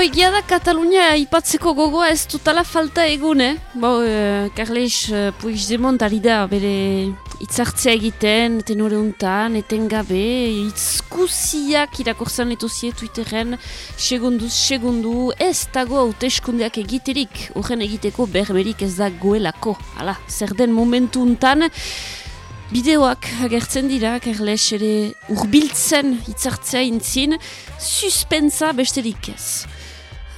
Bo, egia da Katalunia ipatzeko gogoa ez dutala falta egun, eh? Bo, Carles uh, Puigdemont ari da bere itzartzea egiten, tenore untan, eten gabe, itzkusiak irakortzen etozie Twitteren, segunduz, segundu, ez dago hauteskundeak egiterik, horren egiteko berberik ez da goelako. Hala, zer den momentu untan, Bideoak agertzen dira, Carles ere urbiltzen itzartzea intzin, suspensa besterik ez.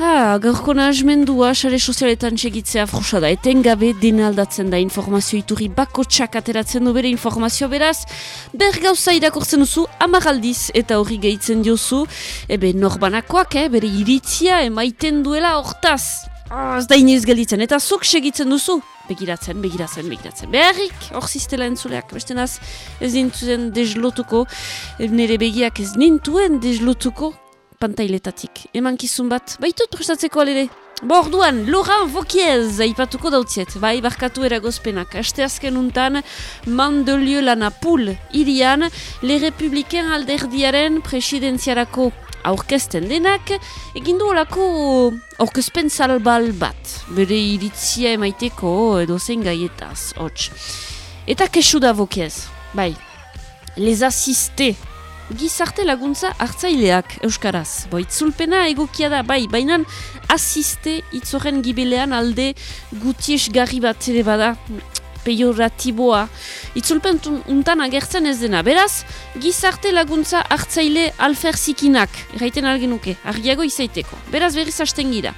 Ah, gaurko nahazmendua, sare sozialetan txegitzea frusa da, etengabe dena aldatzen da informazio iturri bako ateratzen du bere informazio beraz, ber gauza irakortzen duzu, amagaldiz eta horri gehitzen diozu, ebe norbanakoak, eh, bere iritzia emaiten duela hortaz. Ah, ez da inoiz gelditzen, eta zuk segitzen duzu, begiratzen, begiratzen, begiratzen. Beharrik, hor ziztela entzuleak, beste naz, ez nintuen deslotuko, nire begiak ez nintuen deslotuko, pantailetatik. Eman kizun bat, baitut prestatzeko alere. Bo orduan, Laurent Vokiez, aipatuko dautziet, bai, barkatu eragozpenak. Aste azken untan, Mandelio lana pul, irian, Le Republiken alderdiaren presidenziarako aurkezten denak, egindu olako aurkezpen salbal bat, bere iritzia emaiteko edo zein gaietaz, hots. Eta kesu da Vokiez, bai, les asiste gizarte laguntza hartzaileak euskaraz. Bo, itzulpena egokia da, bai, baina asiste itzoren gibelean alde guties garri bat ere bada pejoratiboa. Itzulpen untan agertzen ez dena. Beraz, gizarte laguntza hartzaile alferzikinak, erraiten algenuke, argiago izaiteko. Beraz, berriz hasten gira.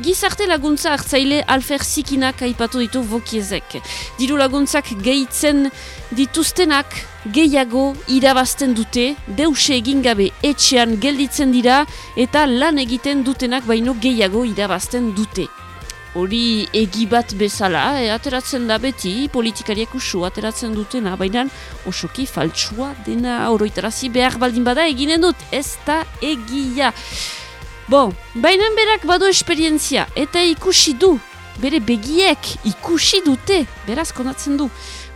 Gizarte laguntza hartzaile alfer zikinak aipatu ditu vokiezek. Diru laguntzak gehitzen dituztenak gehiago irabazten dute, deuse egin gabe etxean gelditzen dira eta lan egiten dutenak baino gehiago irabazten dute. Hori egi bat bezala, e, ateratzen da beti, politikariak usu ateratzen dutena, baina osoki faltsua dena oroitarazi behar baldin bada eginen dut, ez da egia. Bon, baina berak badu esperientzia eta ikusi du, bere begiek ikusi dute, beraz konatzen du.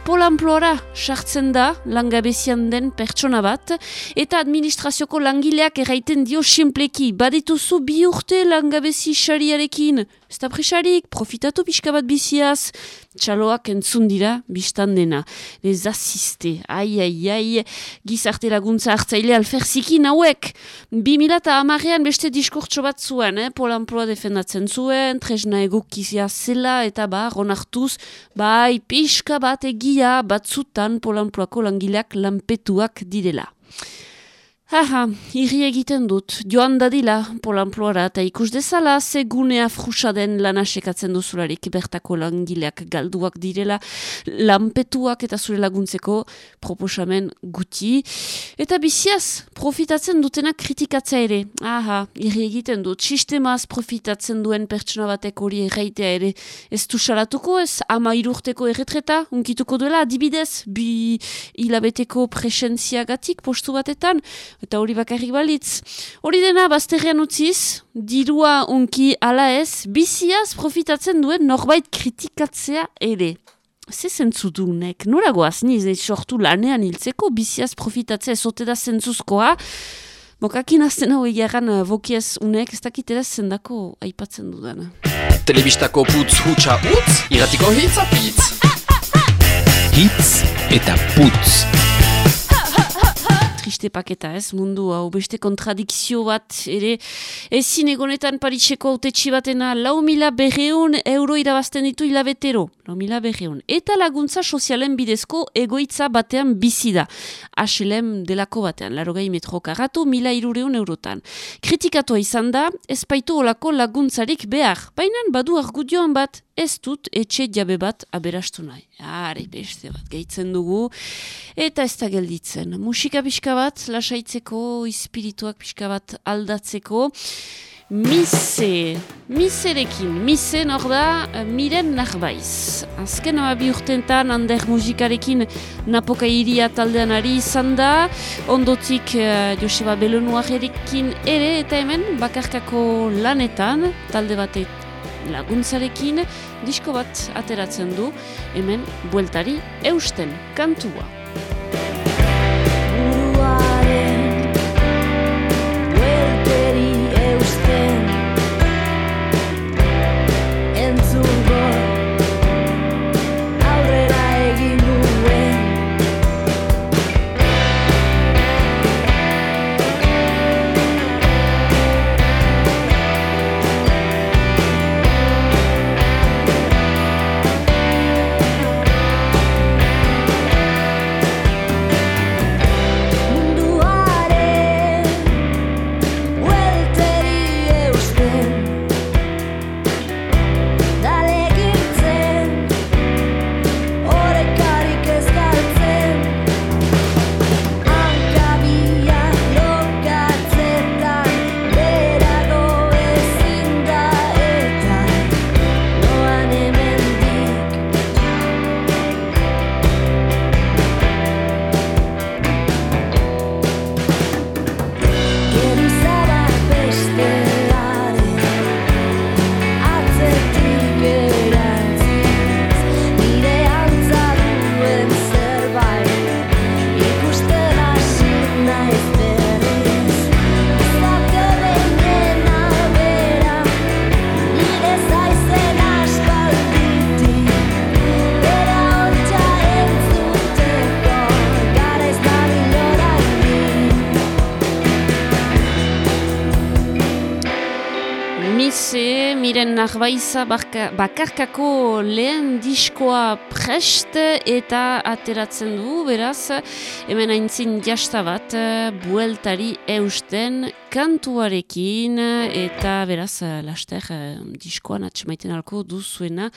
Polamploara sartzen da langabezian den pertsona bat eta administrazioko langileak erraiten dio simpleki badituzu bi urte langabezi xariarekin. Ez da presarik, profitatu pixka bat biziaz, txaloak entzun dira biztan dena. Les asiste, ai, ai, ai, gizarte laguntza hartzaile alferzikin hauek. Bi mila eta amarean beste diskurtso bat zuen, eh? Polamploa defendatzen zuen, tresna egokizia zela eta ba, ronartuz, bai, pixka bat egia batzutan Polamploako langileak lanpetuak direla. Haha, irri egiten dut, joan dadila polamploara eta ikus dezala segunea frusaden lana sekatzen duzularik bertako langileak galduak direla, lanpetuak eta zure laguntzeko proposamen guti. Eta biziaz, profitatzen dutena kritikatza ere. Aha, irri egiten dut, sistemaz profitatzen duen pertsona batek hori erraitea ere. Ez du salatuko ez, ama irurteko erretreta, unkituko duela, adibidez, bi hilabeteko presentziagatik postu batetan, eta hori bakarrik balitz. Hori dena, bazterrean utziz, dirua unki ala ez, biziaz profitatzen duen norbait kritikatzea ere. Ze zentzu dunek, nora goaz, niz, sortu lanean hiltzeko, biziaz profitatzea ezote da zentzuzkoa, Mokakin azten hau egiaran vokiez uh, unek, ez dakitera zendako aipatzen dudana. Telebistako putz hutsa utz, iratiko hitz apitz. Hitz eta putz triste paketa ez, mundu hau beste kontradikzio bat, ere ezin egonetan paritxeko autetxi batena lau mila berreun euro irabazten ditu hilabetero, lau mila berreun. Eta laguntza sozialen bidezko egoitza batean bizi da. HLM delako batean, laro gai metro karatu, mila irureun eurotan. Kritikatua izan da, ez baitu olako laguntzarik behar, baina badu argudioan bat, ez dut etxe jabe bat aberastu nahi. Are, beste bat, gehitzen dugu. Eta ez da gelditzen. Musika pixka bat, lasaitzeko, espirituak pixka bat aldatzeko. Mise, miserekin, mise nor da, eh, miren narbaiz. Azken ababi urtentan, ander musikarekin napoka iria taldean ari izan da, ondotik uh, Joseba Belonuarekin ere, eta hemen bakarkako lanetan, talde batek laguntzarekin disko bat ateratzen du hemen bueltari eusten kantua. Miren narbaiza bakarkako lehen diskoa prest eta ateratzen du, beraz, hemen aintzin jasta bat, bueltari eusten kantuarekin eta beraz, laster, diskoan atxemaiten alko duzuena,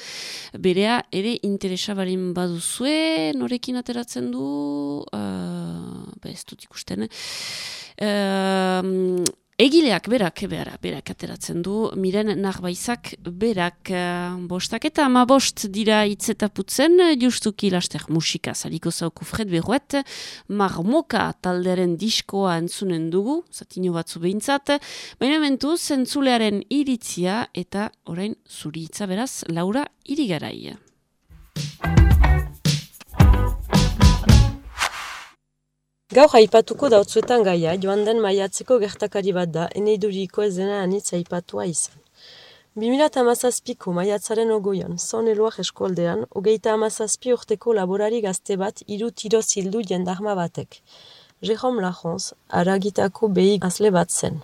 berea ere interesa balin baduzue, norekin ateratzen du, uh, ez dut ikusten, uh, Egileak berak, berak, berak ateratzen du, miren narbaizak berak uh, bostak eta ama bost dira itzetaputzen, justuki laster musika zaliko zauku Fred Berruet, marmoka talderen diskoa entzunen dugu, zatino batzu behintzat, baina mentu zentzulearen iritzia eta orain zuri beraz, Laura irigarai. Gaur haipatuko dautzuetan gaia, joan den maiatzeko gertakari bat da, eneiduriko ez dena anitza haipatua izan. 2008ko maiatzaren ogoian, zon eloak eskualdean, hogeita amazazpi urteko laborari gazte bat iru tiro zildu jendarma batek. Jérôme Lajonz, aragitako behi azle bat zen.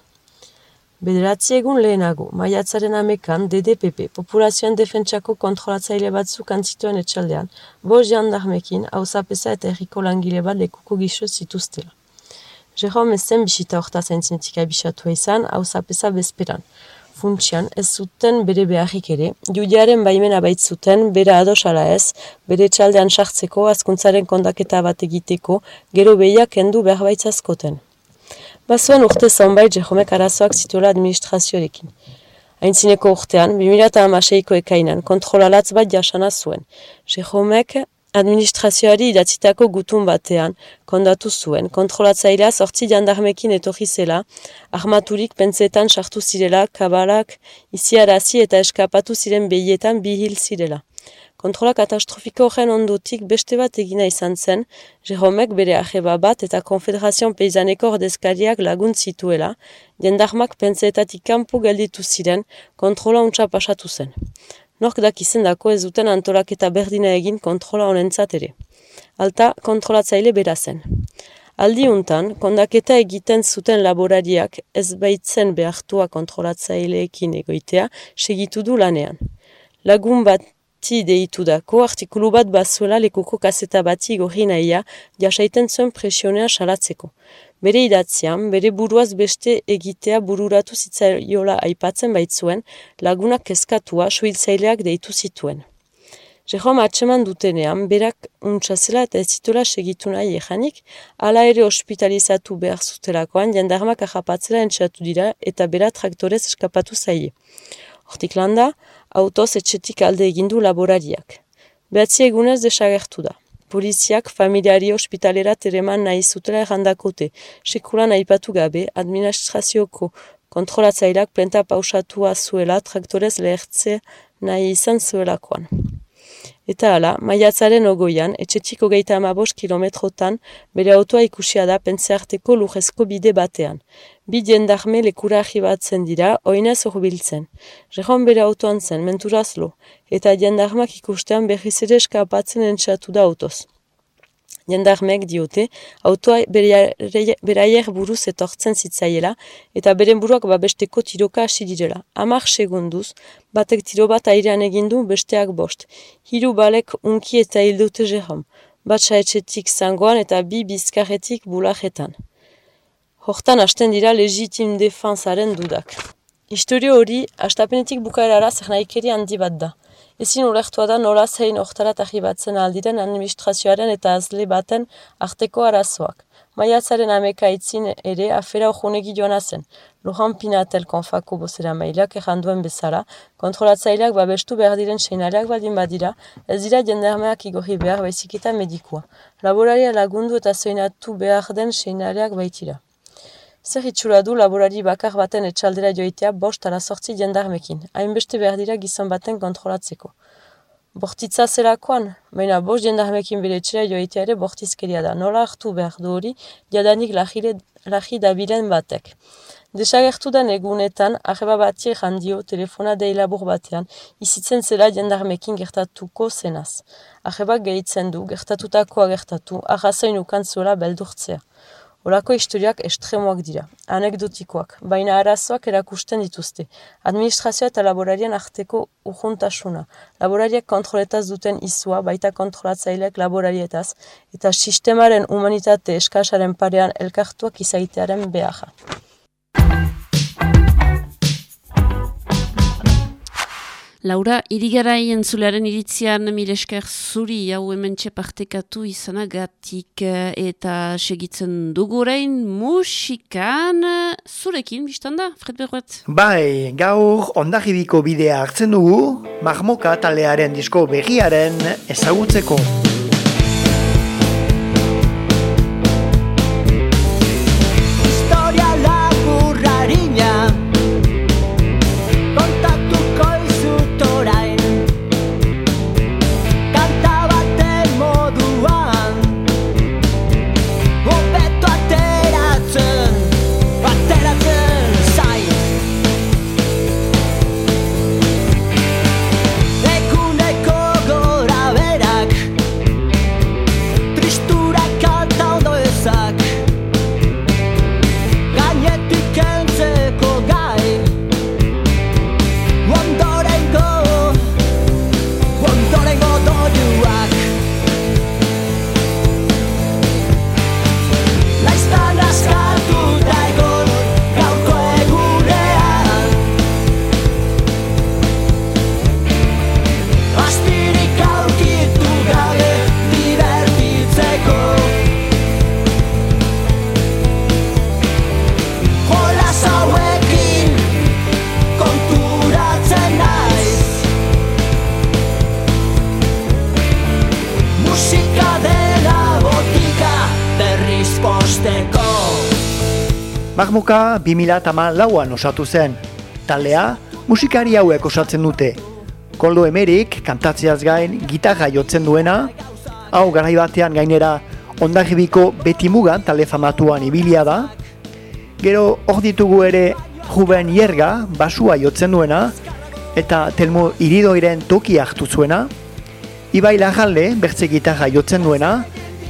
Bederatzi egun lehenago, maiatzaren amekan DDPP, Populazioan Defentsako kontrolatzaile batzuk antzituen etxaldean, bo jandarmekin, hauzapesa eta erriko langile bat lekuko gixo zituztela. Jerome ezen bisita orta zaintzinetik abisatu izan, hauzapesa bezperan. Funtsian, ez zuten bere beharrik ere, judiaren baimena baitzuten, bere adosala ez, bere txaldean sartzeko, azkuntzaren kondaketa bat egiteko, gero behiak endu behar baitzazkoten. Bazuen urte zonbait jehomek arazoak zituela administrazioarekin. Aintzineko urtean, 2006ko ekainan, kontrolalatz bat jasana zuen. Jehomek administrazioari idatzitako gutun batean, kondatu zuen. Kontrolatzailea sortzi jandarmekin etorri zela, armaturik pentsetan sartu zirela, kabalak, iziarazi eta eskapatu ziren behietan bihil zirela. Kontrola katastrofiko horren ondotik beste bat egina izan zen, Jeromek bere ajeba bat eta Konfederazion Peizaneko ordezkariak lagun zituela, jendarmak pentsaetatik kanpo gelditu ziren, kontrola untsa pasatu zen. Nork dakizen dako ez duten antolaketa berdina egin kontrola honentzat ere. Alta, kontrolatzaile bera zen. Aldi untan, kondaketa egiten zuten laborariak ez baitzen behartua kontrolatzaileekin egoitea segitu du lanean. Lagun bat bati deitu dako artikulu bat bazuela lekuko kaseta bati gorri nahia jasaiten zuen presionea salatzeko. Bere idatzean, bere buruaz beste egitea bururatu zitzaiola aipatzen baitzuen, lagunak kezkatua suhiltzaileak deitu zituen. Jerome atseman dutenean, berak untsazela eta ez zitola segitu nahi ejanik, ala ere ospitalizatu behar zutelakoan, jendarmak ahapatzela entxatu dira eta bera traktorez eskapatu zaie. Hortik landa, autoz etxetik alde egindu laborariak. Behatzi egunez desagertu da. Poliziak familiari ospitalera tereman nahi zutela errandakote, sekulan aipatu gabe, administrazioko kontrolatzaileak plenta pausatua zuela traktorez lehertze nahi izan zuelakoan. Eta hala, maiatzaren ogoian, etxetik hogeita amabos kilometrotan, bere autoa ikusia da pentsearteko lujezko bide batean. Bi diendarme lekura ahibatzen dira, oinez horbiltzen. Rehon bere autoan zen, menturazlo, eta diendarmak ikustean berriz ere eskapatzen entxatu da autoz jendarmek diote, autoa beraier buruz etortzen zitzaiela, eta beren buruak babesteko tiroka hasi direla. Amar segunduz, batek tiro bat airean egindu besteak bost. Hiru balek unki eta hildute jehom, batsa etxetik zangoan eta bi bizkarretik bulajetan. Hortan hasten dira legitim defanzaren dudak. Historio hori, astapenetik bukaerara zer handi bat da. Ezin ulertua da nola zein oktarat batzen aldiren administrazioaren eta azle baten arteko arazoak. Maiatzaren ameka itzin ere afera ojunegi joan zen. Lujan Pinatel konfako bozera mailak erranduen bezala, kontrolatzaileak babestu behar diren seinaleak baldin badira, ez dira jendermeak igorri behar baizikita medikua. Laboraria lagundu eta zoinatu behar den seinaleak baitira. Zer itxura du laborari bakar baten etxaldera joitea bost ala sortzi jendarmekin, hainbeste behar dira gizon baten kontrolatzeko. Bortitza zelakoan, baina bost jendarmekin bere etxera joitea ere bortizkeria da, nola hartu behar du hori, jadanik lahi dabilen batek. Desagertu den egunetan, arreba bati jandio telefona deilabur batean, izitzen zela jendarmekin gertatuko zenaz. Arrebak gehitzen du, gertatutakoa gertatu, arrazoin ukantzuela beldurtzea. Olako historiak estremoak dira, anekdotikoak, baina arazoak erakusten dituzte. Administrazioa eta laborarien arteko urjuntasuna, laborariak kontroletaz duten izua, baita kontrolatzaileak laborarietaz, eta sistemaren humanitate eskasaren parean elkartuak izaitearen beharra. Laura, irigarai entzulearen iritzian milesker zuri hau hemen txepartekatu izanagatik eh, eta segitzen dugurein musikan zurekin, biztan da, Fred Berroet? Bai, gaur ondarribiko bidea hartzen dugu, marmoka talearen disko berriaren ezagutzeko. Marmoka 2008 lauan osatu zen. Taldea, musikari hauek osatzen dute. Koldo Emerik, kantatzeaz gain, gitarra jotzen duena, hau garai batean gainera ondarribiko beti mugan talde famatuan ibilia da. Gero hor ditugu ere Juben Ierga, basua jotzen duena, eta Telmo Iridoiren toki hartu zuena. Ibai Lajalde, bertze gitarra jotzen duena,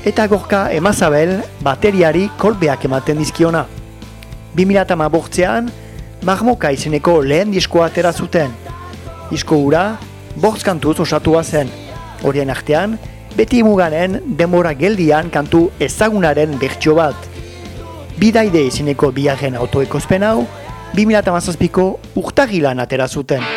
eta gorka Emazabel, bateriari kolbeak ematen dizkiona. 2008an, Marmoka izeneko lehen diskoa atera zuten. Disko gura, bortz kantuz osatua zen. Horien artean, beti muganen demora geldian kantu ezagunaren bertxo bat. Bidaide izeneko biaren autoekozpen hau, 2008ko urtagilan atera zuten.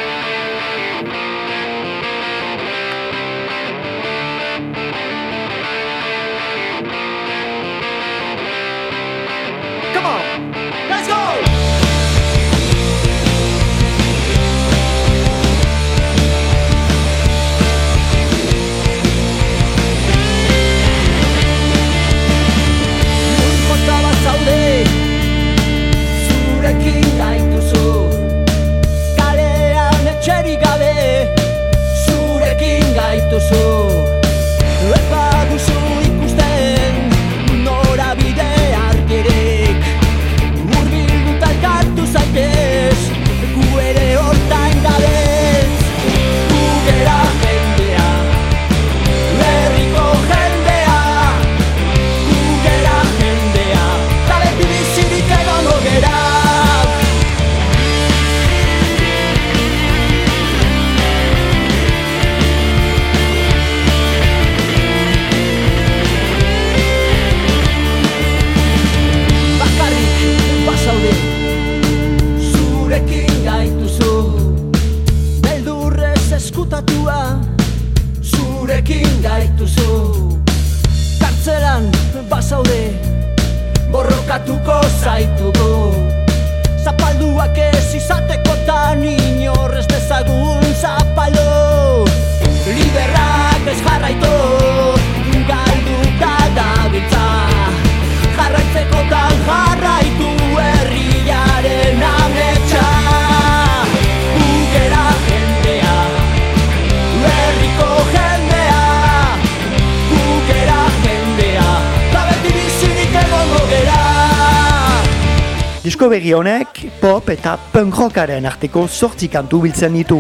Berri honek pop eta punk rockaren arteko sortzi kantu biltzen ditu.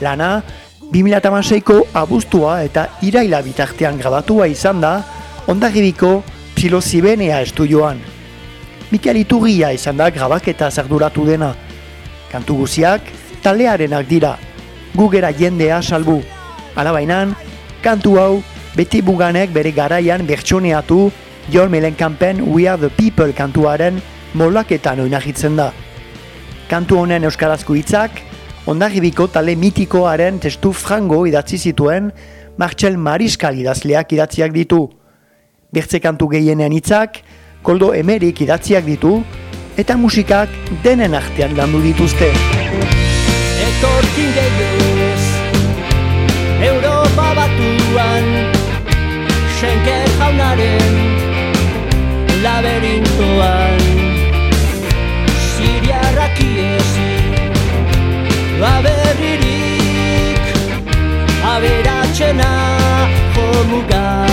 Lana, 2006ko abuztua eta iraila bitartean grabatua izan da, ondarribiko psilozibenea estudioan. Mikel Iturria izan da grabaketa zarduratu dena. Kantu guziak, talearenak dira, gugera jendea salbu. Alabainan, kantu hau, beti buganek bere garaian bertsoneatu, John Melenkampen We Are The People kantuaren molaketan oinahitzen da. Kantu honen euskarazko hitzak, ondarribiko tale mitikoaren testu frango idatzi zituen, Martxel Mariskal idazleak idatziak ditu. Bertze kantu gehienean hitzak, koldo emerik idatziak ditu, eta musikak denen artean landu dituzte. Etorkin gehiuz, Europa batuan, Schenker jaunaren laberintoan, aberririk, aberatxena jomugan.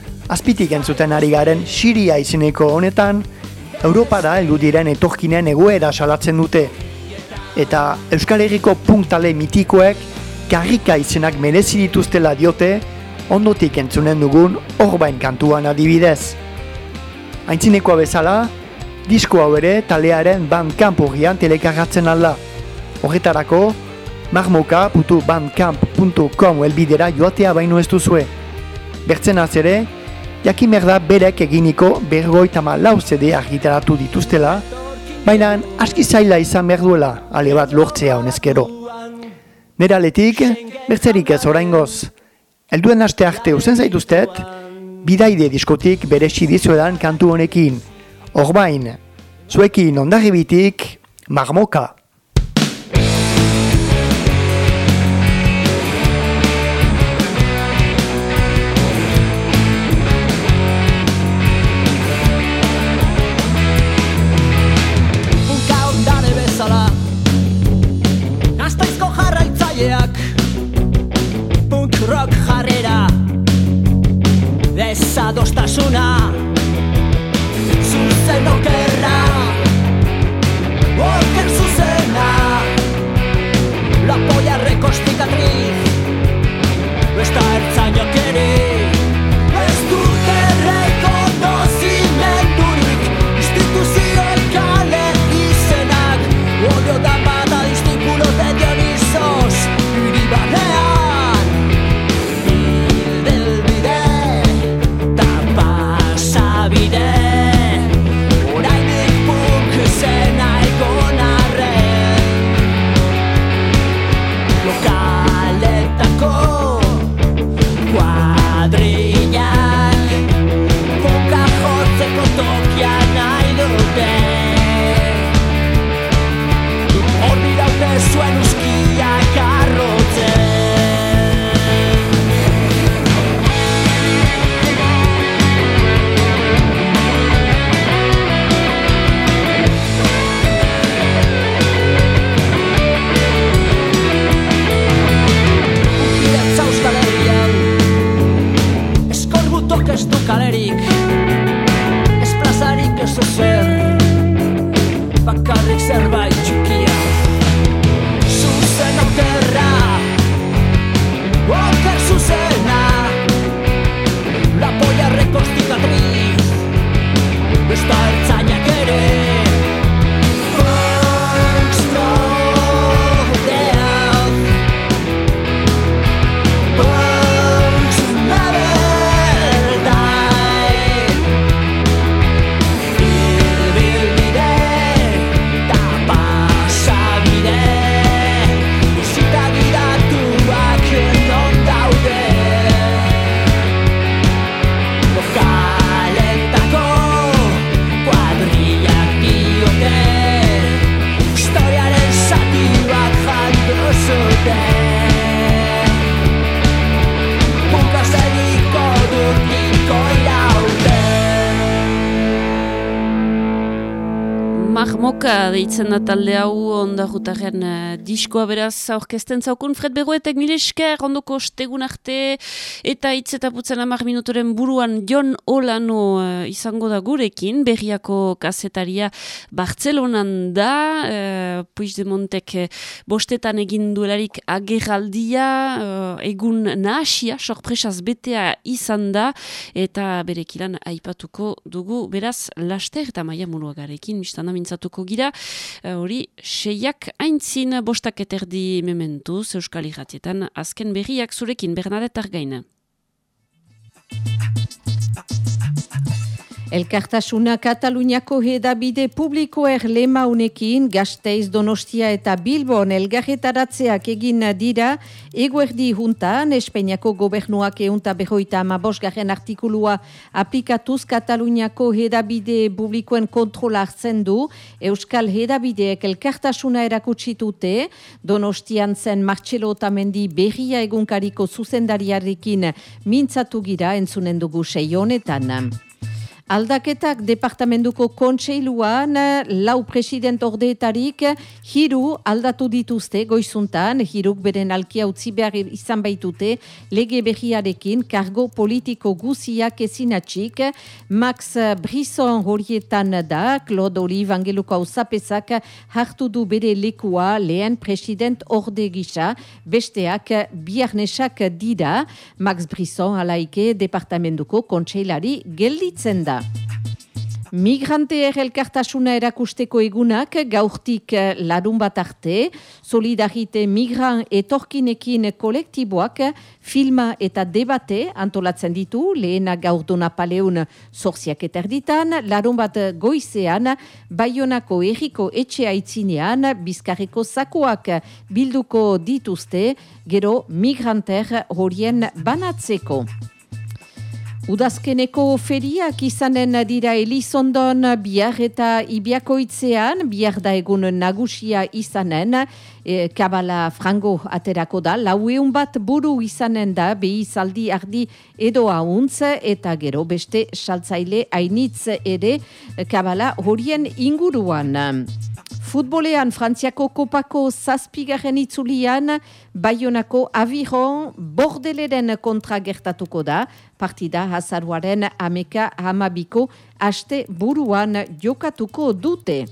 azpitik entzuten ari garen Siria izeneko honetan, Europara heldu diren etorkinen egoera salatzen dute. Eta Euskal Herriko punktale mitikoek karrika izenak merezi dituztela diote, ondotik entzunen dugun orbain kantuan adibidez. Aintzinekoa bezala, disko hau ere talearen bandkamp horrian telekarratzen alda. Horretarako, marmoka.bandcamp.com elbidera joatea baino ez duzue. Bertzen ere, jakimer da berek eginiko bergoitama lau zede argitaratu dituztela, baina aski zaila izan behar duela ale bat lortzea honezkero. Nera aletik, bertzerik ez oraingoz. Elduen aste arte usen zaituztet, bidaide diskotik bere sidizuedan kantu honekin. Orbain, zuekin ondarribitik, marmoka. Deitzen da talde hau ondarrutaren uh, diskoa beraz aurkezten zaukun. Fred Begoetek mile esker ondoko stegun arte eta hitz eta amar minutoren buruan Jon Olano uh, izango da gurekin berriako kasetaria Bartzelonan da uh, Puig de Montek uh, bostetan egin duelarik agerraldia uh, egun nahasia sorpresaz betea izan da eta berekilan aipatuko dugu. Beraz laster eta maia muruagarekin mistana mintzatuko gira, eh, hori seiak aintzin bostak eterdi mementuz Euskal Iratietan azken berriak zurekin Bernadette Argaina. Elkartasuna Kataluniako hedabide publikoer lema unekin, Gasteiz Donostia eta Bilbon elgarretaratzeak egin dira, eguerdi juntan, Espeiniako gobernuak eunta behoita amabosgarren artikulua aplikatuz Kataluniako hedabide publikoen kontrola hartzen du, Euskal hedabideek elkartasuna erakutsitute, Donostian zen Marcelo Otamendi berria egunkariko zuzendariarekin mintzatu gira entzunen dugu seionetan. Aldaketak departamentuko kontseiluan lau president ordeetarik hiru aldatu dituzte goizuntan, hiruk beren alkia utzi behar izan baitute lege behiarekin kargo politiko guziak ezinatxik Max Brisson horietan da, Claude Olive Angeluko hau hartu du bere lekua lehen president orde gisa, besteak biarnesak dira, Max Brisson alaike departamentuko kontseilari gelditzen da. Migrante elkartasuna erakusteko egunak gaurtik eh, larun bat arte, solidarite migran etorkinekin kolektiboak filma eta debate antolatzen ditu, lehena gaur paleun zorziak eterditan, larun bat goizean, baionako erriko etxe aitzinean, bizkarriko zakoak bilduko dituzte, gero migranter horien banatzeko. Udazkeneko feriak izanen dira Elizondon bihar eta ibiakoitzean, bihar da egun nagusia izanen, e, kabala frango aterako da, laueun bat buru izanen da, behi zaldi ardi edo hauntz, eta gero beste saltzaile hainitz ere kabala horien inguruan. Futbolean Frantziako kopako zazpigarren itzulian, Bayonako aviron bordeleren kontra gertatuko da, partida hazaruaren ameka hamabiko aste buruan jokatuko dute.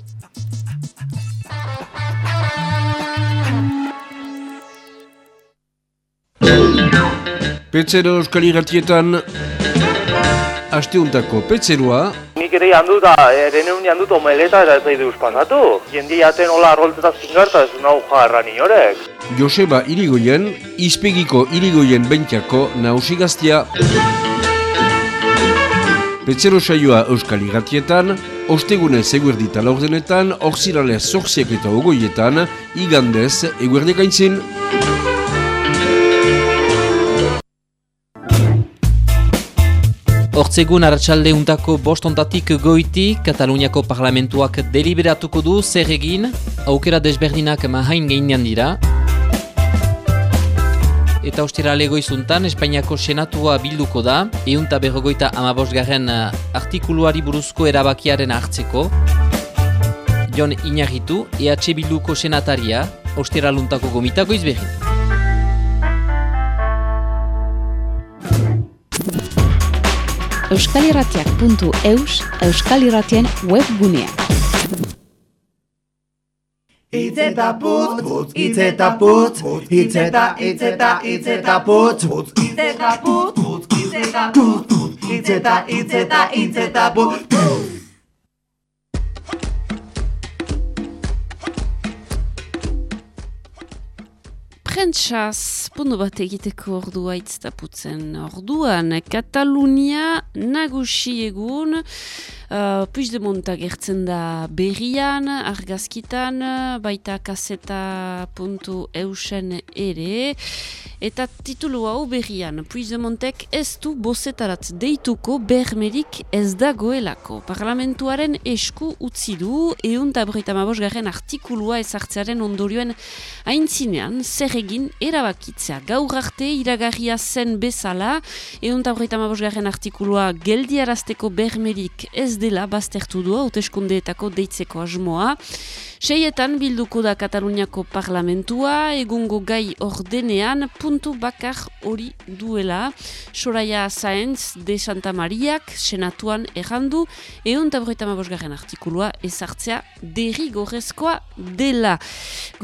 Petzero Euskal Iratietan Asteuntako Petzeroa Nik ere jandu da, ere neun jandu omeleta eta ez daiduz pasatu. Jendi jaten hola arroltzeta zingarta ez unau jarra ni horek. Joseba Irigoyen, izpegiko Irigoyen bentxako nausigaztia. Petzero saioa Euskal Iratietan, ostegune zeguerdita laurdenetan, orzirale zorziak eta ogoietan, igandez eguerdekaintzin. Hortzegun arratsalde untako bostontatik goiti, Kataluniako parlamentuak deliberatuko du zer egin, aukera desberdinak mahain geinean dira. Eta ostera legoizuntan, Espainiako senatua bilduko da, eunta berrogoita amabosgarren eh, artikuluari buruzko erabakiaren hartzeko. Jon Iñarritu, EH Bilduko senataria, ostera luntako gomitako izbegin. euskalirratiak.eus euskalirratien webgunea. Itzeta putz, putz, itzeta putz, itzeta, itzeta, itzeta putz, itzeta putz, itzeta putz, itzeta, itzeta, itzeta putz, Prentsaz, pundu bat egiteko ordua itztaputzen orduan, Katalunia nagusi egun, uh, Puig de Monta gertzen da berrian, argazkitan, baita kaseta puntu eusen ere, Eta titulu hau berrian, Puigdemontek ez du bozetarat deituko bermerik ez dagoelako. Parlamentuaren esku utzi du, eun eta garen artikulua ezartzearen ondorioen aintzinean, zer egin erabakitzea. Gaur arte iragarria zen bezala, eun eta garen artikulua geldiarazteko bermerik ez dela baztertu du, hauteskundeetako deitzeko asmoa. Seietan bilduko da Kataluniako parlamentua, egungo gai ordenean puntu bakar hori duela. Soraya Saenz de Santa Mariak senatuan errandu, egun tabureita mabosgarren artikulua ezartzea derrigorrezkoa dela.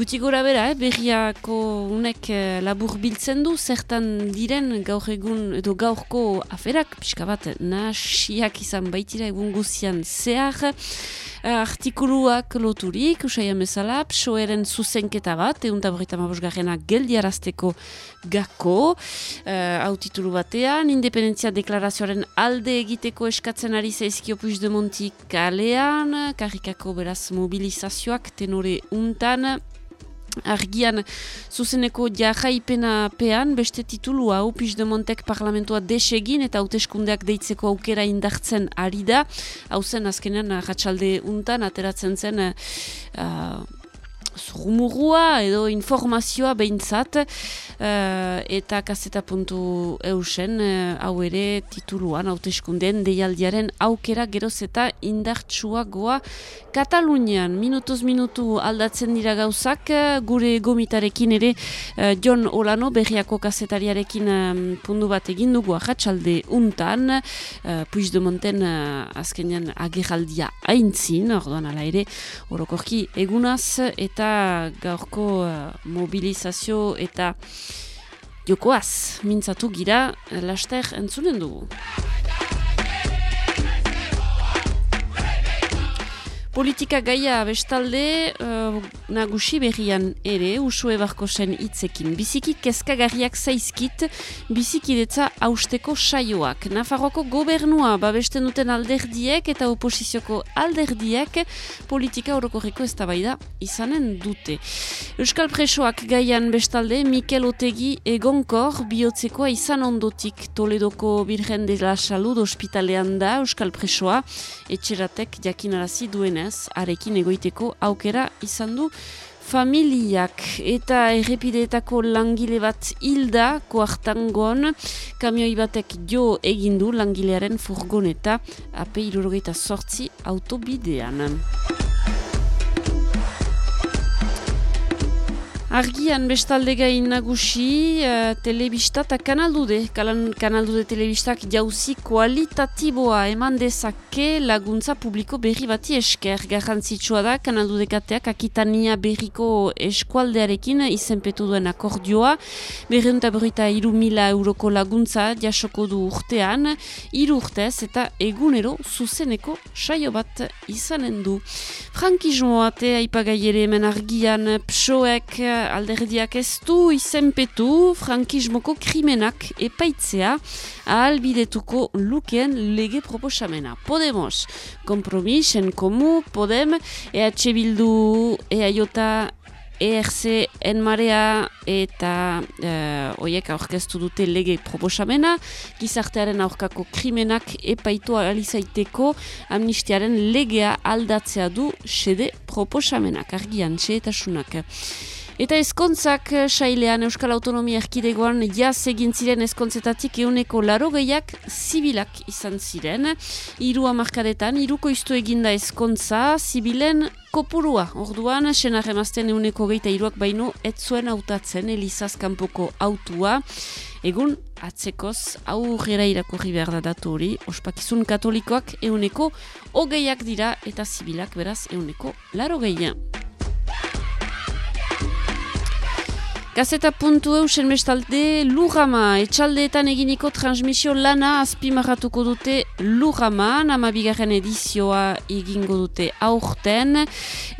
Guti gora bera, eh, berriako unek eh, labur biltzen du, zertan diren gaur egun edo gaurko aferak, pixka bat, nasiak izan baitira egun guzian zehar, Eh, artikuluak loturik, usai amezala, psoeren zuzenketa bat, egun taborita mabosgarrena geldiarazteko gako, uh, hau titulu batean, independentzia deklarazioaren alde egiteko eskatzen ari zaizkio puiz de montik kalean, karikako beraz mobilizazioak tenore untan, argian zuzeneko jarraipena pean, beste titulu hau de Montek parlamentua desegin eta hauteskundeak deitzeko aukera indartzen ari da. Hau zen azkenean ratxalde untan ateratzen zen uh, zurumurua edo informazioa behintzat uh, eta kaseta puntu eusen uh, hau ere tituluan hauteskundeen deialdiaren aukera geroz eta indartsua goa Katalunian. Minutuz minutu aldatzen dira gauzak gure gomitarekin ere uh, John Olano berriako kasetariarekin um, pundu bat egin dugu ahatsalde untan. Uh, Puiz de Monten uh, azkenean agerraldia haintzin orduan ala ere orokorki egunaz eta gaurko uh, mobilizazio eta jokoaz mintzatu gira laster entzunen dugu. Politika gaia bestalde uh, nagusi berrian ere usue barko zen itzekin. Biziki kezkagarriak zaizkit bizikidetza austeko saioak. Nafarroko gobernua babesten duten alderdiek eta oposizioko alderdiek politika orokorreko ez da izanen dute. Euskal presoak gaian bestalde Mikel Otegi egonkor bihotzekoa izan ondotik Toledoko Birgen de la Salud ospitalean da Euskal presoa etxeratek jakinarazi duena arekin egoiteko aukera izan du familiak eta errepideetako langile bat hilda koartangon kamioi batek jo egindu langilearen furgoneta ape irurogeita sortzi autobidean. Argian bestalde gain nagusi, uh, telebista eta kanaldude. Kalan, kanaldude telebistak jauzi kualitatiboa eman dezake laguntza publiko berri bati esker. Garrantzitsua da, kanaldude kateak akitania berriko eskualdearekin izenpetu duen akordioa. Berreunta berrita iru mila euroko laguntza jasoko du urtean, iru urtez eta egunero zuzeneko saio bat izanen du. Frankizmoate aipagai ere hemen argian psoek alderdiak ez du izenpetu frankismoko krimenak epaitzea ahalbidetuko lukeen lege proposamena. Podemos, kompromisen komu, Podem, EH Bildu, EAJ, ERC enmarea eta e, oiek aurkeztu dute lege proposamena, gizartearen aurkako krimenak epaitu alizaiteko amnistiaren legea aldatzea du sede proposamenak, argian, xeetasunak. Eta ezkontzak eh, sailean Euskal Autonomia Erkidegoan jaz egin ziren ezkontzetatik euneko laro gehiak zibilak izan ziren. Iru amarkadetan, iruko iztu eginda ezkontza, zibilen kopurua. Orduan, senar emazten euneko gehieta iruak baino, ez zuen autatzen Elizaz kanpoko autua. Egun, atzekoz, aurrera irakorri behar da datu hori, ospakizun katolikoak euneko hogeiak dira eta zibilak beraz euneko laro gehiak. Gazeta puntu eusen bestalde Lujama, etxaldeetan eginiko transmisio lana azpimarratuko dute Lujama, nama bigarren edizioa egingo dute aurten,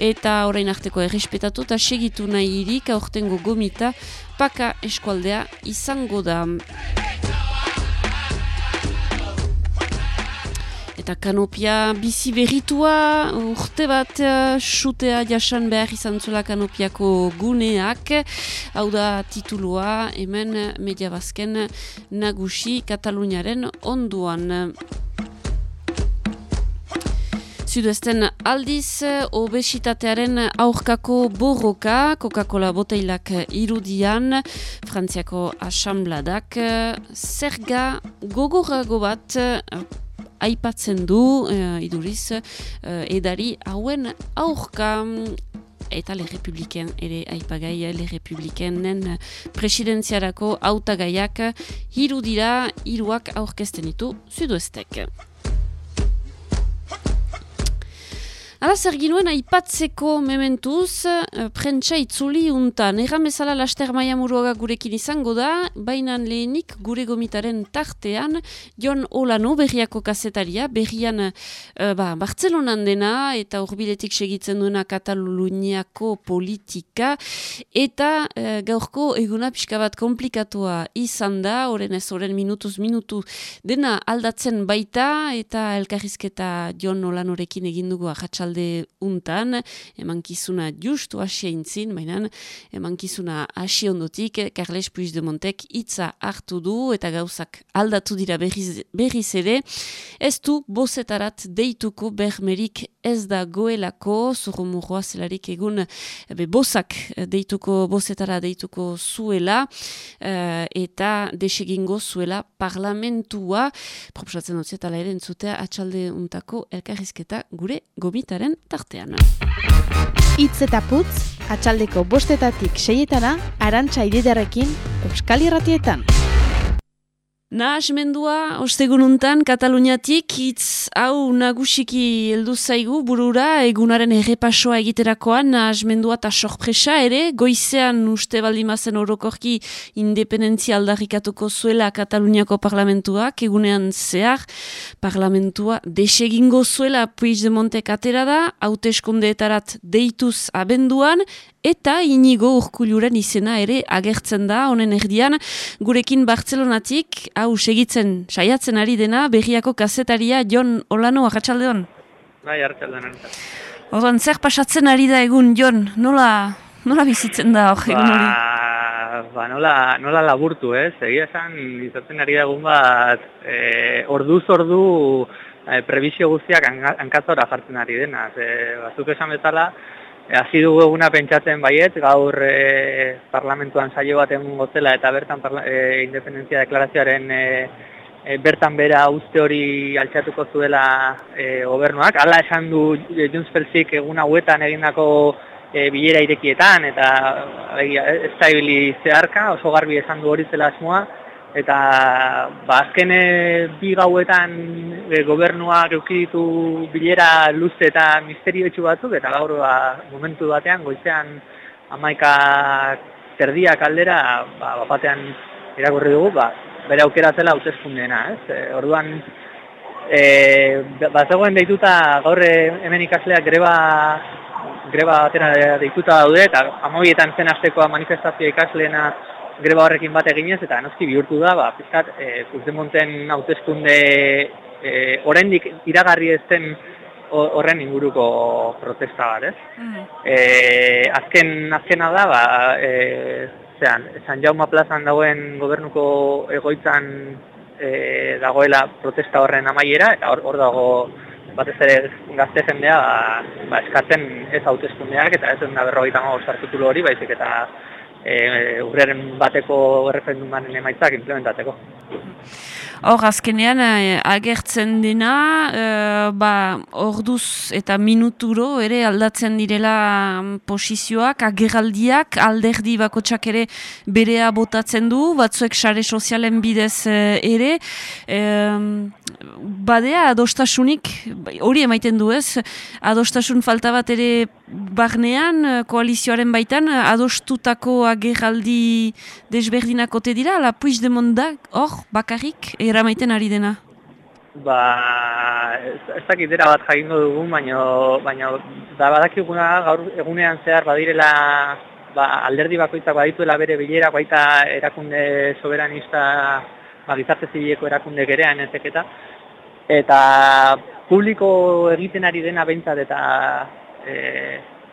eta orain arteko errespetatu eta segitu nahi irik aurtengo gomita paka eskualdea izango da. Eta kanopia bizi berritua urte bat uh, sutea jasan behar izan zuela kanopiako guneak. Hau da titulua hemen media bazken nagusi Kataluniaren onduan. Zuduesten aldiz, obesitatearen aurkako borroka, Coca-Cola boteilak irudian, Frantziako asambladak, zerga gogorago bat aipatzen du, uh, iduriz, uh, edari hauen aurka eta le republiken ere aipagai le republikenen presidenziarako autagaiak hiru dira hiruak aurkezten ditu Zuduestek. Hala, zer ginuen aipatzeko mementuz, uh, prentsa itzuli untan. Erran bezala laster maia muruaga gurekin izango da, bainan lehenik gure gomitaren tartean, Jon Olano berriako kasetaria, berrian uh, ba, Bartzelonan dena, eta urbiletik segitzen duena Kataluniako politika, eta uh, gaurko eguna pixka bat komplikatua izan da, oren ez oren minutuz minutu dena aldatzen baita, eta elkarrizketa Jon Olanorekin egindugu ahatsa arratsalde untan, emankizuna justu hasi eintzin, baina emankizuna hasi ondotik, Carles Puigdemontek hitza hartu du eta gauzak aldatu dira berriz, berriz ere, ez du bozetarat deituko bermerik ez da goelako, zurrumurroa zelarik egun be, bozak deituko, bozetara deituko zuela, uh, eta desegingo zuela parlamentua, proposatzen dut zeta ere entzutea atxalde untako elkarrizketa gure gomitaren tartean. Itz eta putz, atxaldeko bostetatik seietana, arantxa ididarekin, Euskal Irratietan. Nahasmendua, ostegununtan, Kataluniatik, hitz hau nagusiki heldu zaigu burura, egunaren errepasoa egiterakoan, nahasmendua eta sorpresa ere, goizean uste baldimazen orokorki independentzia aldarrikatuko zuela Kataluniako parlamentuak, egunean zehar, parlamentua desegingo zuela Puigdemontek atera da, hauteskundeetarat deituz abenduan, eta inigo urkuluren izena ere agertzen da, honen erdian, gurekin Bartzelonatik, hau segitzen, saiatzen ari dena, berriako kazetaria Jon Olano, ahatsaldeon? Bai, hartxaldeon. Orduan, zer pasatzen ari da egun, Jon, nola, nola bizitzen da egun hori? Ba, ba, nola, nola laburtu, ez? Egia esan, izatzen ari da egun bat, e, orduz ordu e, prebizio guztiak hankazora jartzen ari dena. E, bazuk esan bezala, hasi dugu eguna pentsatzen baiet, gaur e, parlamentuan saio bat egun gozela eta bertan e, independentzia deklarazioaren e, e, bertan bera uste hori altxatuko zuela e, gobernuak. Hala esan du e, Junts Felzik egun hauetan egindako e, bilera irekietan eta ez da zeharka, oso garbi esan du hori zela asmoa eta ba, azken bi gauetan e, gobernuak eukiditu bilera luze eta misterioetxu batzuk, eta gaur ba, momentu batean, goizean amaika terdiak aldera, ba, batean irakurri dugu, ba, bere aukera zela hautezkundeena, ez? E, orduan, e, bat zegoen deituta gaur hemen ikasleak greba greba batera deituta daude, eta amobietan zen astekoa manifestazio ikasleena greba horrekin bat eginez eta noski bihurtu da, ba, pizkat, e, eh, Puigdemonten hauteskunde e, oraindik iragarri ezten horren inguruko protesta bat, ez? Mm. E, azken, azkena da, ba, e, zean, San Jaume plazan dagoen gobernuko egoitzan e, dagoela protesta horren amaiera, eta hor, hor dago batez ere gazte jendea ba, ba, eskatzen ez hauteskundeak eta ez da berrogeita artikulu hori, baizik eta e, urreren bateko referendumaren emaitzak implementateko. Hor, azkenean, eh, agertzen dena, eh, ba, orduz eta minuturo ere aldatzen direla mm, posizioak, ageraldiak, alderdi bakotsak ere berea botatzen du, batzuek sare sozialen bidez eh, ere, eh, badea adostasunik, hori emaiten du ez, adostasun falta bat ere barnean, eh, koalizioaren baitan, adostutako ageraldi desberdinakote dira, la puiz de mondak, hor, bakarrik, eramaiten ari dena? Ba, ez, ez dakit dira bat jakingo dugu, baina baina da badakiguna gaur egunean zehar badirela ba, alderdi bakoitzak badituela bere bilera baita erakunde soberanista ba, gizarte zibileko erakunde gerean ezeketa eta publiko egiten ari dena behintzat eta e,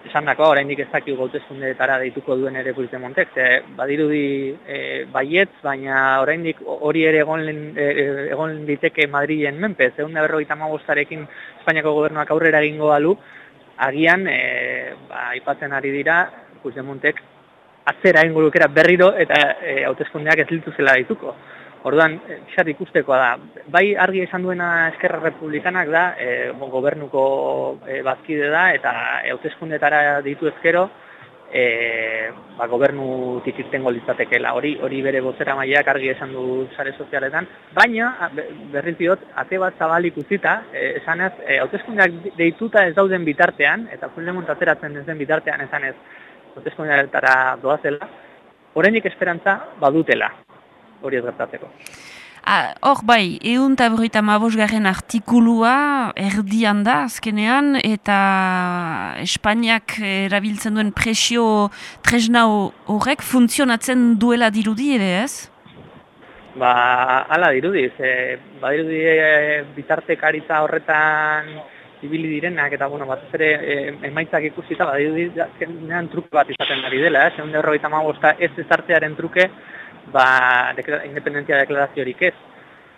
esan dako, oraindik ez dakik gautezkundeetara deituko duen ere Puigdemontek, ze badirudi e, baietz, baina oraindik hori ere egon, e, egon diteke Madrilen menpe, zeun da berrogeita magostarekin Espainiako gobernuak aurrera egingo alu, agian, e, ba, ipatzen ari dira, Puigdemontek atzera ingurukera berriro eta e, hauteskundeak ez lituzela dituko. Orduan, xat ikustekoa da, bai argi esan duena eskerra republikanak da, e, gobernuko e, bazkide da, eta hauteskundetara ditu ezkero, e, ba, gobernu tikirtengo litzatekela. Hori hori bere bozera maileak argi esan du sare sozialetan, baina, berriz diot, ate bat zabalik utzita, e, esanez, hauteskundeak deituta ez dauden bitartean, eta fuldemont ateratzen ez den bitartean esanez, hauteskundeetara doazela, Horrenik esperantza badutela, hori ez gertatzeko. Ah, hor bai, egun eta berroita mabosgarren artikulua erdian da azkenean eta Espainiak erabiltzen duen presio tresna horrek funtzionatzen duela dirudi ere ez? Ba, ala dirudi, ze, ba dirudi e, bitartekaritza horretan ibili direnak eta bueno, bat ere e, emaitzak ikusita, ba dirudi truke bat izaten ari dela, eh? Egun berroita mabosta ez ezartearen truke, ba, dekla, independentzia deklaraziorik ez.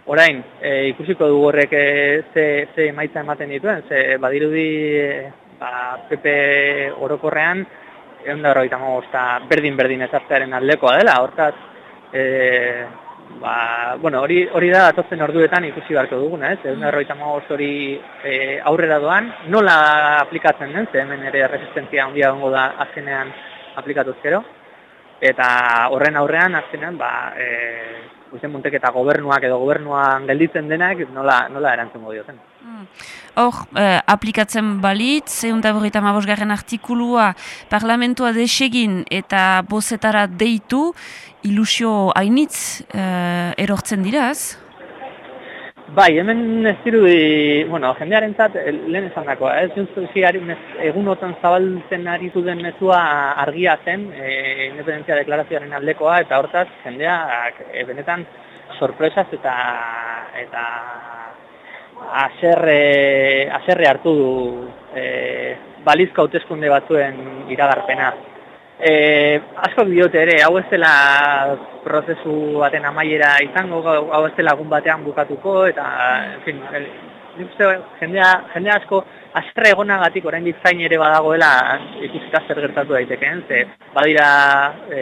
Orain, e, ikusiko du horrek e, ze, ze maitza ematen dituen, ze badirudi e, ba, PP orokorrean, egun da horreita berdin-berdin ezartzearen aldekoa dela, hortaz, e, ba, bueno, hori, hori da atotzen orduetan ikusi beharko duguna, ez? Egun da horreita hori e, aurrera doan, nola aplikatzen den, ze hemen ere resistentzia handia gongo da azkenean aplikatuz gero, eta horren aurrean azkenean ba eh Montek eta gobernuak edo gobernuan gelditzen denak nola nola erantzungo dioten. Mm. Hor, eh, aplikatzen balitz, zehun da artikulua parlamentua desegin eta bozetara deitu, ilusio hainitz eh, erortzen diraz? Bai, hemen ez dirudi, bueno, jendearen zat, eh, lehen esan dakoa, ez egun otan zabaltzen aritu den mezua argia zen, e, independentzia deklarazioaren aldekoa, eta hortaz, jendeak e, benetan sorpresaz eta eta aserre, aserre hartu du e, balizko hauteskunde batzuen iragarpena. E, asko diote ere, hau ez dela prozesu baten amaiera izango, hau ez dela lagun batean bukatuko, eta, en fin, el, jendea, jendea asko azerre egonagatik orain zain ere badagoela ikusita zer gertatu daitekeen, ze badira e,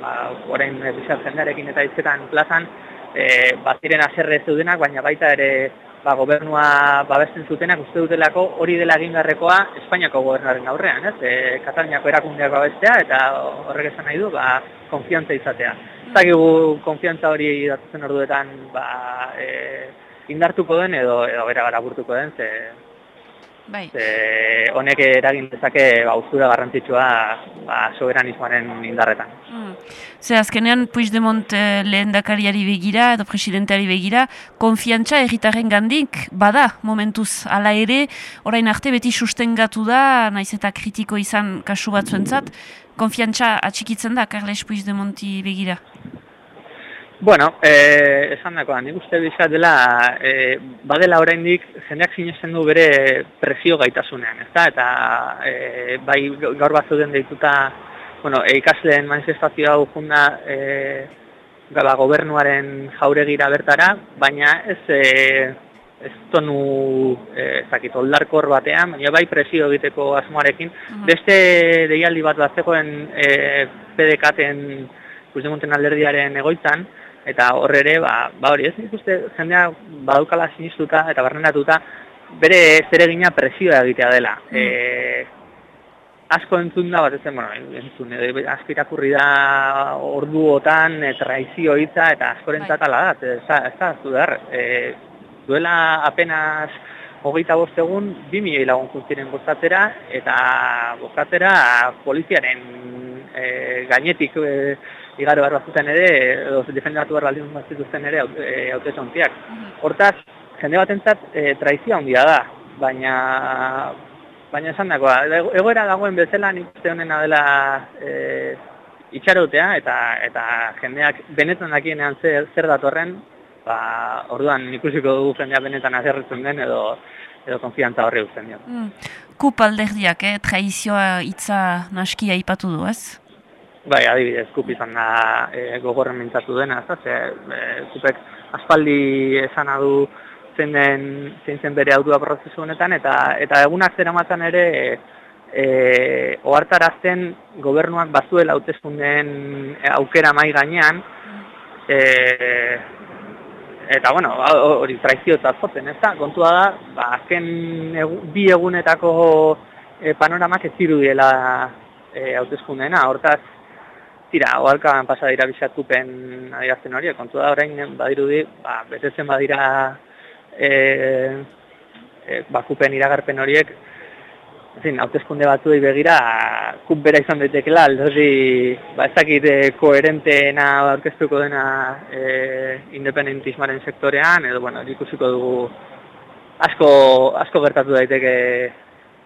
ba, orain bizar jendearekin eta izketan plazan, e, baziren azerre zeudenak, baina baita ere ba, gobernua babesten zutenak uste dutelako hori dela egingarrekoa Espainiako gobernaren aurrean, ez? E, Kataliniako erakundeak babestea eta horrek esan nahi du, ba, konfiantza izatea. Zagigu konfiantza hori datuzen orduetan ba, e, indartuko den edo, edo bera gara burtuko den, ze, Bai. Ze, honek eragin dezake ba, ustura garrantzitsua ba, soberanismoaren indarretan. Mm. Ze azkenean Puigdemont eh, lehen dakariari begira edo presidenteari begira, konfiantza erritaren gandik bada momentuz ala ere, orain arte beti sustengatu da, naiz eta kritiko izan kasu batzuentzat, konfiantza atxikitzen da Carles Puigdemonti begira. Bueno, eh, esan dakoa, nik uste bizat dela, eh, badela oraindik jendeak sinesten du bere presio gaitasunean, ezta? Eta eh, bai gaur bat zuden deituta, bueno, e, ikasleen manifestazio hau junda eh, gala gobernuaren jauregira bertara, baina ez eh, ez tonu eh, zakit, oldarkor batean, baina bai presio egiteko asmoarekin. Beste deialdi bat bat zegoen eh, PDK-ten alderdiaren egoitzan, eta horre ere, ba, ba hori ez ikuste jendea badaukala sinistuta eta barrenatuta bere zeregina presioa egitea dela. Mm. E, asko entzun da bat ezen, bueno, entzun, edo, asko irakurri da orduotan, e, traizio hitza eta askorentzat bai. ala da, ez da, ez da, ez da, e, duela apenas hogeita bostegun, bi milioi lagun juntziren bostatzera, eta bostatzera poliziaren e, gainetik e, igaro behar batzuten ere, edo defendatu behar baldin batzuten ere haute e, zontiak. Hortaz, jende bat entzat, e, traizia handia da, baina baina esan dagoa, egoera dagoen bezala nik uste honena dela e, itxarotea eta eta jendeak benetan dakienean zer, zer datorren ba, orduan ikusiko dugu jendea benetan azerretzen den edo edo konfiantza horri uzten dio. Mm. Kup alderdiak, eh? Traizioa hitza naski aipatu du, ez? Bai, adibidez, kup izan da e, gogorren mintzatu dena, ez Ze, e, kupek aspaldi esan du zein den zein zen bere autua prozesu honetan eta eta egunak zeramatzan ere e, e, ohartarazten gobernuak bazuela hauteskundeen aukera mai gainean e, eta bueno, ba, hori traizio eta zoten, ez da? Kontua da, ba, azken bi egunetako e, panoramak ez zirudiela e, hauteskundeena, hortaz, tira, oalkan pasa dira bisatupen adirazten hori, kontua da orain badirudi, ba, betetzen badira e, e, bakupen iragarpen horiek, Zin, hautezkunde batzuei begira, kup bera izan daitekela, aldozi, ba, ez dakit eh, koherenteena aurkeztuko dena e, independentismaren sektorean, edo, bueno, ikusiko dugu asko, asko gertatu daiteke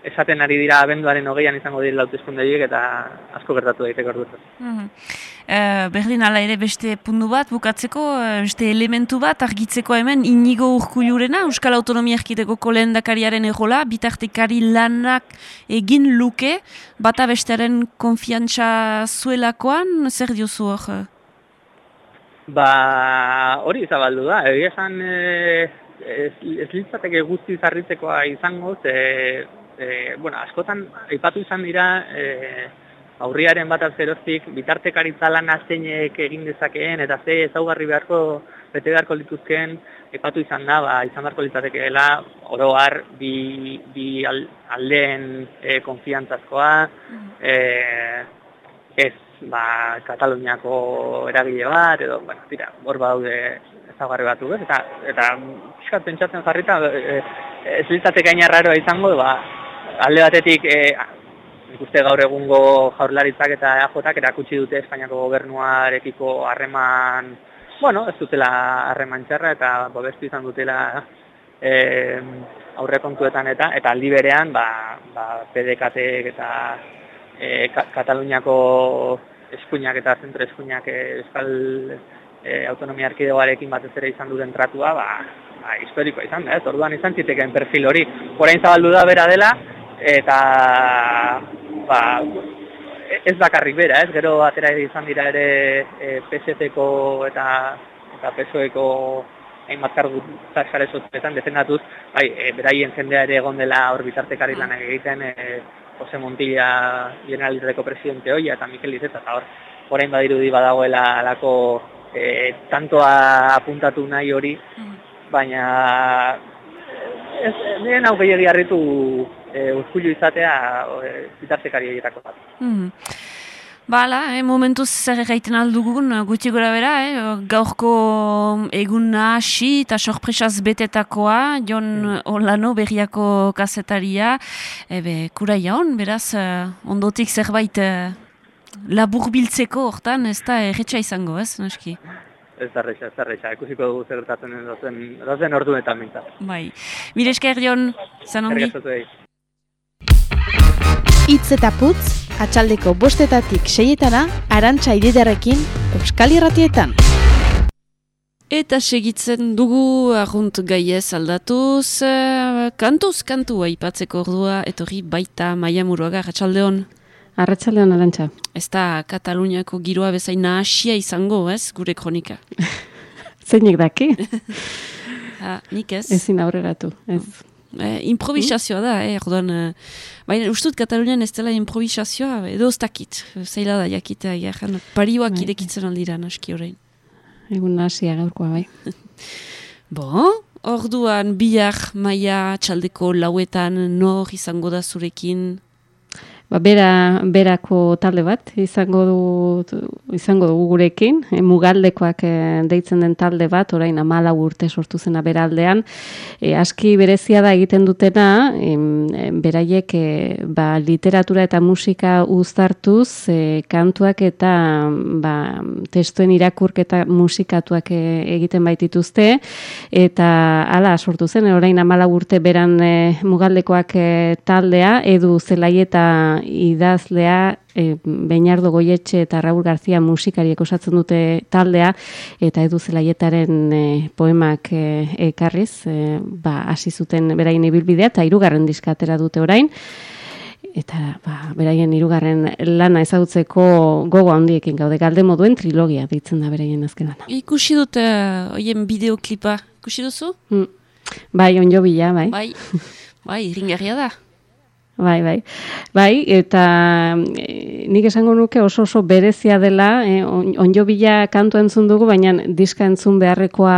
esaten ari dira abenduaren hogeian izango dira lautezkundeiek eta asko gertatu daiteke ordu. Mm -hmm. e, berdin ala ere beste pundu bat bukatzeko, eh, beste elementu bat argitzeko hemen inigo urkulurena Euskal Autonomia Erkideko kolendakariaren egola, bitartekari lanak egin luke, bata bestearen konfiantza zuelakoan, zer diozu hor? Ba, hori zabaldu da, egia esan e, ez, ez litzateke guzti zarritzekoa izango, ze e, bueno, askotan aipatu izan dira e, aurriaren bat azeroztik bitartekaritza lan azteinek egin dezakeen eta ze ezaugarri beharko bete beharko lituzkeen aipatu izan da, ba, izan beharko litzatekeela oroar bi, bi aldeen e, konfiantzazkoa e, ez ba, Kataluniako eragile bat, edo, bueno, tira, hor badaude ezaugarri batu, ez? Eta, eta, piskat pentsatzen jarrita, e, ez litzateke izango, ba, alde batetik e, ikuste gaur egungo jaurlaritzak eta EAJak erakutsi dute Espainiako gobernuarekiko harreman, bueno, ez dutela harreman txarra eta bobestu izan dutela e, aurre kontuetan eta eta aldi berean ba, ba, PDKT eta e, Kataluniako eskuinak eta zentro eskuinak Euskal e, Autonomia Arkidegoarekin batez ere izan duten tratua, ba, ba, historikoa izan da, ez? Orduan izan zitekeen perfil hori. Horain zabaldu da bera dela, eta ba, ez bakarrik bera, ez? Gero atera izan dira ere e, PST-ko eta eta PSOE-ko hainbat kargu sare sozialetan defendatuz, bai, e, beraien jendea ere egon dela hor bitartekari lanak egiten, e, Jose Montilla generalizateko presidente hoia eta Mikel Izeta, eta hor, orain badirudi badagoela alako e, tantoa apuntatu nahi hori, mm. baina ez, nire hau gehiagi harritu e, urkullu izatea e, bitartekari egitako bat. Mm Bala, eh, momentuz zer egiten aldugun, gutxi gora bera, eh, gaurko egun hasi eta sorpresaz betetakoa, Jon mm. Olano berriako kasetaria, ebe, kura jaun, beraz, uh, ondotik zerbait uh, labur biltzeko hortan, ez da erretxa izango, ez, naski? Ez da erretxa, ez da erretxa, ikusiko dugu zer gertatzen dozen, dozen ordu eta mintzat. Bai, mire esker, Jon, zan ongi? Itz eta putz, atxaldeko bostetatik seietana, arantxa ididarekin, Euskal Irratietan. Eta segitzen dugu argunt gaiez aldatuz, uh, kantuz kantu aipatzeko ordua, etorri baita maia muruaga, atxaldeon. Arratxaldeon, arantxa. Ez da Kataluniako giroa bezain nahasia izango, ez, gure kronika. Zeinik daki? ha, nik ez. Ezin aurreratu, ez. Eh, improvisazioa da, eh, orduan, eh, baina ustut Katalunian ez dela improvisazioa, edo ez dakit, zeila da jakitea, jahan, parioak bai. irekitzen aldira, naski horrein. Egun nasia gaurkoa, bai. Bo, orduan, bihar maia txaldeko lauetan nor izango da zurekin ba, bera, berako talde bat izango du izango dugu gurekin, e, mugaldekoak e, deitzen den talde bat, orain amala urte sortu zena beraldean, e, aski berezia da egiten dutena, e, beraiek e, ba, literatura eta musika uztartuz, e, kantuak eta ba, testuen irakurketa musikatuak e, egiten baitituzte, eta hala sortu zen, orain amala urte beran e, mugaldekoak e, taldea, edu zelaieta idazlea e, Beñardo Goietxe eta Raúl García musikariek osatzen dute taldea eta edu zelaietaren e, poemak e, ekarriz e, ba, hasi zuten beraien ibilbidea eta hirugarren diskatera dute orain eta ba, beraien hirugarren lana ezagutzeko gogo handiekin gaude galde moduen trilogia ditzen da beraien azken lana. Ikusi dut hoien bideoklipa, ikusi duzu? Mm. Bai, onjo bila, bai. Bai, bai, ringarria da. Bai, bai. Bai, eta e, nik esango nuke oso oso berezia dela, e, onjo bila kantu entzun dugu, baina diska entzun beharrekoa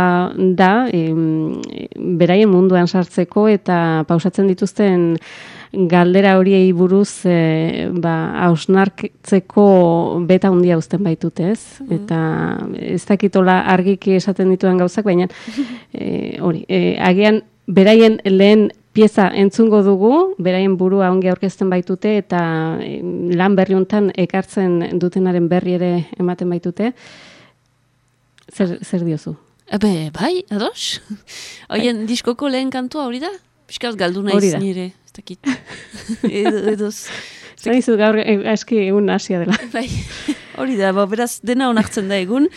da, e, beraien munduan sartzeko eta pausatzen dituzten galdera horiei buruz e, ba, hausnartzeko beta handia uzten baitute, ez? Mm Eta ez dakitola argiki esaten dituen gauzak, baina e, hori, e, agian beraien lehen pieza entzungo dugu, beraien burua ongi aurkezten baitute eta lan berri hontan ekartzen dutenaren berri ere ematen baitute. Zer, zer diozu? Ebe, bai, ados. Oien, bai. diskoko lehen kantua hori da? Piskaz galdu naiz nire, ez dakit. edo, edoz. Zer dizu gaur eski egun nasia dela. Bai, hori da, ba, beraz dena onartzen da egun.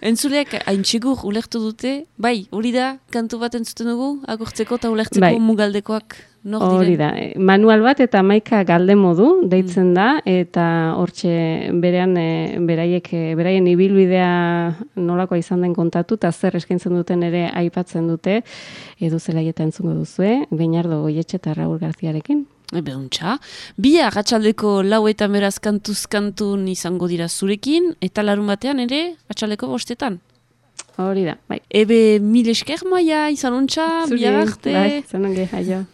Entzuleak hain txigur ulertu dute, bai, hori da, kantu bat entzuten dugu, agurtzeko eta ulertzeko bai. mugaldekoak nor diren. Hori da, manual bat eta maika galde modu deitzen mm. da, eta hortxe berean, e, beraiek, e, beraien ibilbidea nolakoa izan den kontatu, eta zer eskaintzen duten ere aipatzen dute, edu zela entzungo duzue, Beinardo Goietxe eta Raul Garziarekin. Ebe untxa. Bia atxaldeko lau eta meraz kantuz kantun izango dira zurekin, eta larun batean ere atxaldeko bostetan. Hori da, bai. Ebe mil esker maia izan untxa, bia arte. Bai, zanonge, aio.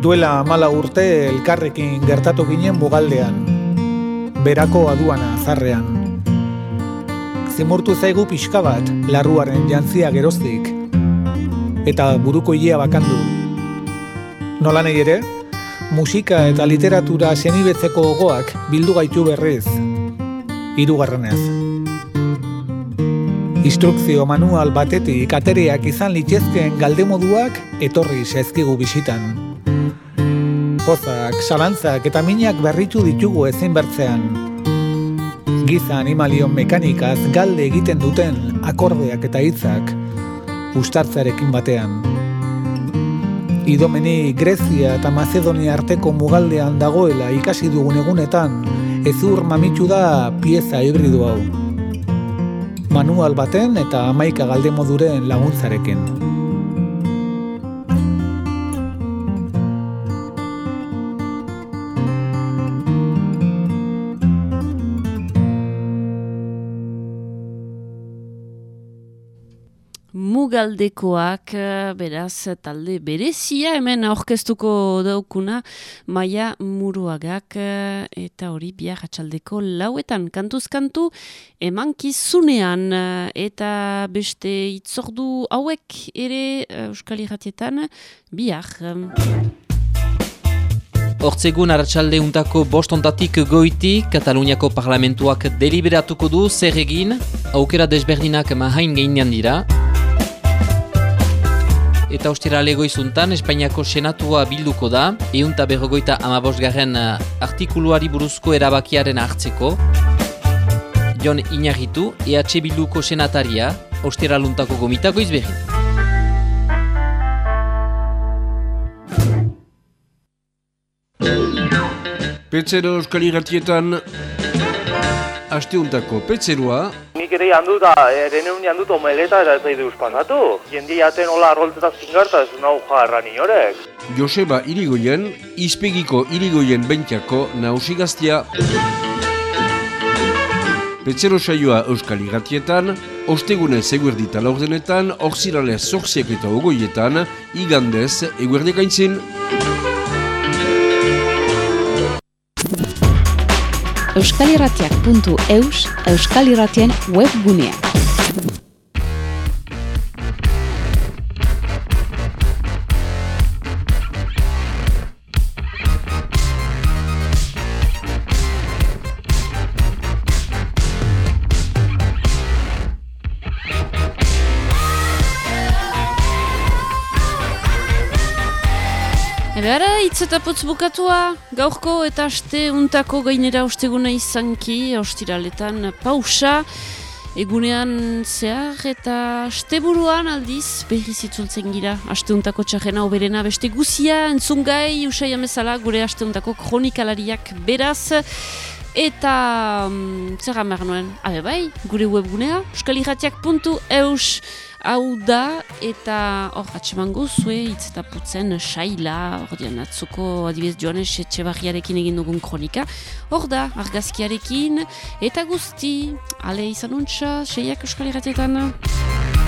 Duela mala urte elkarrekin gertatu ginen bugaldean, berako aduana zarrean. Zimurtu zaigu pixka bat larruaren jantzia geroztik, eta buruko hilea bakandu. Nola nahi ere, musika eta literatura zenibetzeko gogoak bildu gaitu berriz, irugarrenez. Instrukzio manual batetik atereak izan litezkeen galdemoduak etorri zaizkigu bisitan pozak, salantzak eta minak berritu ditugu ezin bertzean. Giza animalion mekanikaz galde egiten duten akordeak eta hitzak ustartzarekin batean. Idomeni Grezia eta Macedonia arteko mugaldean dagoela ikasi dugun egunetan, ezur mamitu da pieza hibridu hau. Manual baten eta amaika galde moduren laguntzarekin. Mugaldekoak, eh, beraz, talde berezia, hemen aurkeztuko daukuna, maia muruagak, eh, eta hori bia atxaldeko lauetan, kantuzkantu, eman kizunean, eh, eta beste itzordu hauek ere Euskal Iratietan, biak. Hortzegun arratsalde untako bostontatik goiti, Kataluniako parlamentuak deliberatuko du zer egin, aukera desberdinak mahain geinean dira, eta ostira lego izuntan Espainiako senatua bilduko da, eunta berrogoita amabosgarren eh, artikuluari buruzko erabakiaren hartzeko. Jon Inagitu, EH Bilduko senataria, ostira luntako gomitako izbegin. Petzero Euskal Iratietan, asteuntako petzerua, nik ere jandu da, ere neun jandu omeleta eta ez daide uspasatu. Jendi jaten hola arroltzeta zingarta ez nahu jarra ni horek. Joseba Irigoyen, izpegiko Irigoyen bentxako nausigaztia. Petzero saioa Euskal Igatietan, ostegune zeguerdita laurdenetan, orzirale zorziak eta ogoietan, igandez, eguerdekaintzin. euskalirratiak.eus euskalirratien webgunea. Hitz eta putz bukatua, gaurko eta aste untako gainera osteguna izanki, ostiraletan pausa, egunean zehar eta asteburuan aldiz berriz itzultzen gira. Aste untako txarrena oberena beste guzia, entzungai, usai amezala, gure aste untako kronikalariak beraz, Eta um, zer gamar nuen, abe bai, gure webgunea, euskaliratiak.eus hau da, eta hor, atseman gozue, hitz saila, hor dian, atzuko adibez joanes etxe barriarekin egin dugun kronika, hor da, argazkiarekin, eta guzti, ale izan untsa, seiak euskal